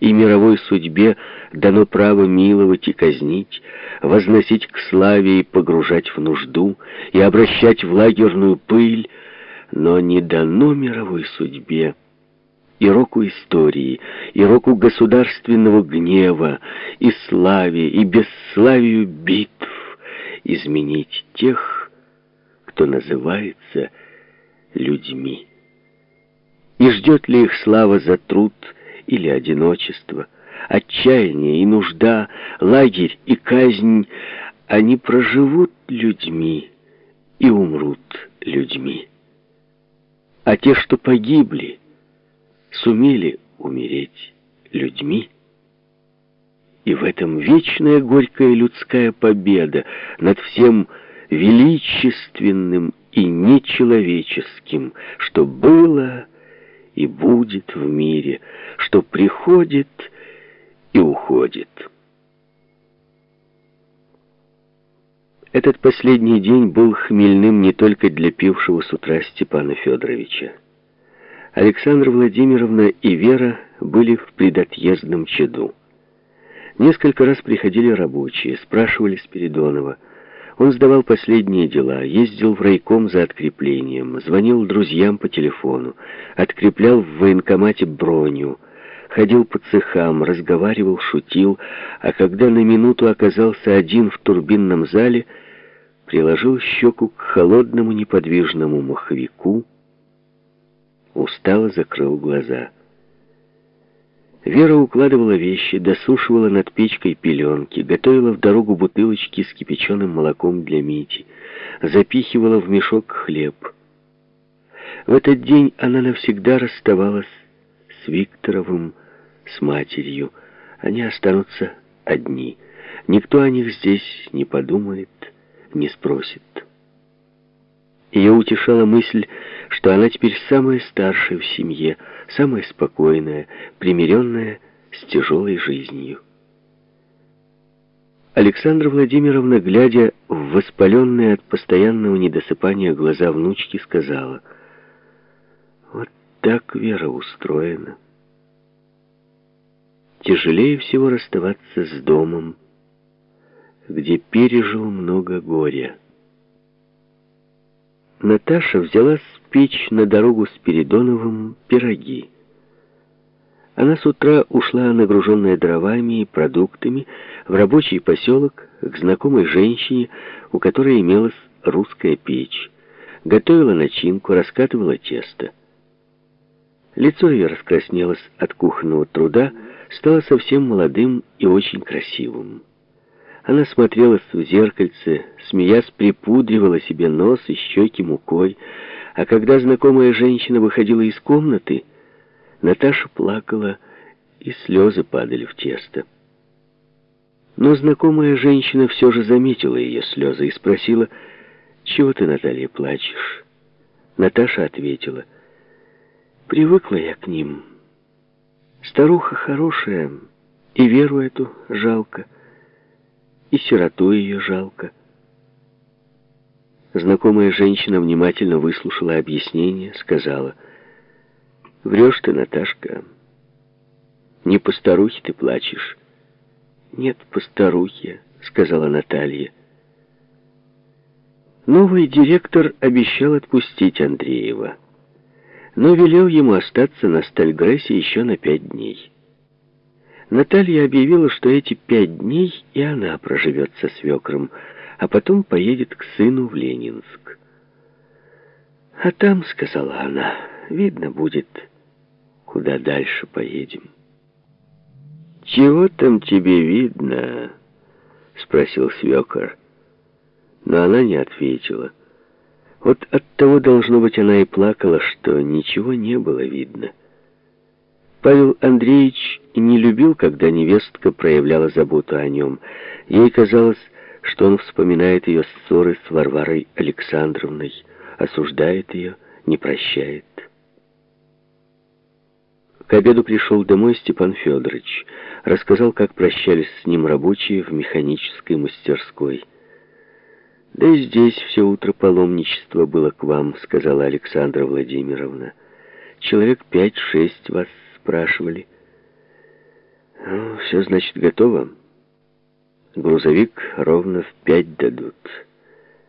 и мировой судьбе дано право миловать и казнить, возносить к славе и погружать в нужду, и обращать в лагерную пыль, но не дано мировой судьбе и року истории, и року государственного гнева, и славе, и бесславию битв изменить тех, кто называется людьми. И ждет ли их слава за труд или одиночество, отчаяние и нужда, лагерь и казнь, они проживут людьми и умрут людьми. А те, что погибли, сумели умереть людьми. И в этом вечная горькая людская победа над всем величественным и нечеловеческим, что было и будет в мире, что приходит и уходит. Этот последний день был хмельным не только для пившего с утра Степана Федоровича. Александра Владимировна и Вера были в предотъездном чаду. Несколько раз приходили рабочие, спрашивали Спиридонова, он сдавал последние дела, ездил в райком за откреплением, звонил друзьям по телефону, откреплял в военкомате броню, ходил по цехам, разговаривал, шутил, а когда на минуту оказался один в турбинном зале, приложил щеку к холодному неподвижному маховику, устало закрыл глаза. Вера укладывала вещи, досушивала над печкой пеленки, готовила в дорогу бутылочки с кипяченым молоком для Мити, запихивала в мешок хлеб. В этот день она навсегда расставалась с Викторовым, с матерью. Они останутся одни. Никто о них здесь не подумает, не спросит. Ее утешала мысль, что она теперь самая старшая в семье, самая спокойная, примиренная с тяжелой жизнью. Александра Владимировна, глядя в воспаленные от постоянного недосыпания глаза внучки, сказала, «Вот так Вера устроена. Тяжелее всего расставаться с домом, где пережил много горя». Наташа взяла спичь на дорогу с Передоновым пироги. Она с утра ушла, нагруженная дровами и продуктами, в рабочий поселок к знакомой женщине, у которой имелась русская печь. Готовила начинку, раскатывала тесто. Лицо ее раскраснелось от кухонного труда, стало совсем молодым и очень красивым. Она смотрелась в зеркальце, смеясь, припудривала себе нос и щеки мукой, а когда знакомая женщина выходила из комнаты, Наташа плакала, и слезы падали в тесто. Но знакомая женщина все же заметила ее слезы и спросила, «Чего ты, Наталья, плачешь?» Наташа ответила, «Привыкла я к ним. Старуха хорошая, и веру эту жалко» и сироту ее жалко. Знакомая женщина внимательно выслушала объяснение, сказала, «Врешь ты, Наташка, не по старухе ты плачешь». «Нет, по старухе», — сказала Наталья. Новый директор обещал отпустить Андреева, но велел ему остаться на Стальгрессе еще на пять дней. Наталья объявила, что эти пять дней и она проживет со свекром, а потом поедет к сыну в Ленинск. «А там, — сказала она, — видно будет, куда дальше поедем». «Чего там тебе видно?» — спросил свекор. Но она не ответила. Вот от того, должно быть, она и плакала, что ничего не было видно. Павел Андреевич не любил, когда невестка проявляла заботу о нем. Ей казалось, что он вспоминает ее ссоры с Варварой Александровной, осуждает ее, не прощает. К обеду пришел домой Степан Федорович. Рассказал, как прощались с ним рабочие в механической мастерской. «Да и здесь все утро паломничество было к вам», — сказала Александра Владимировна. «Человек пять-шесть вас спрашивали. Ну, все, значит, готово. Грузовик ровно в пять дадут.